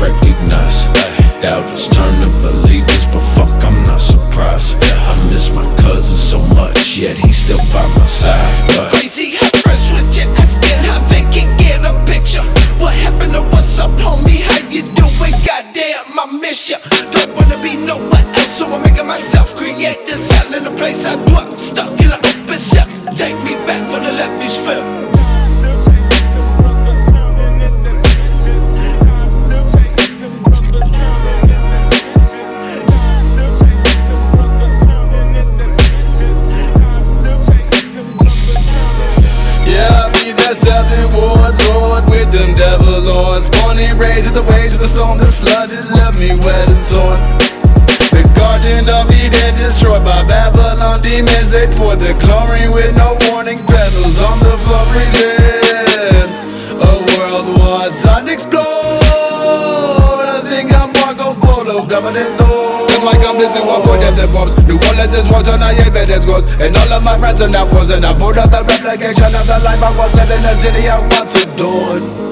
recognize. Doubters turn to believers, but fuck, I'm not surprised. I miss my cousin so much, yet he's still by my side. But Crazy how fresh with you asking how they can get a picture. What happened to what's up, homie? How you doing? Goddamn, I miss ya. Don't wanna be nowhere else, so I'm making myself create this hell in the place I dwell. Raised at the waves of the song that flooded, left me wet and torn. The garden of Eden destroyed by Babylon demons. They poured the chlorine with no warning. Petals on the floor freezing. A world war unexplored. I think I'm Marco Polo, government though. Them like I'm busy one for them, them pops New Orleans is what on I bet it's goes And all of my friends are now was And I pulled up the replication of the life I was living The city I once adored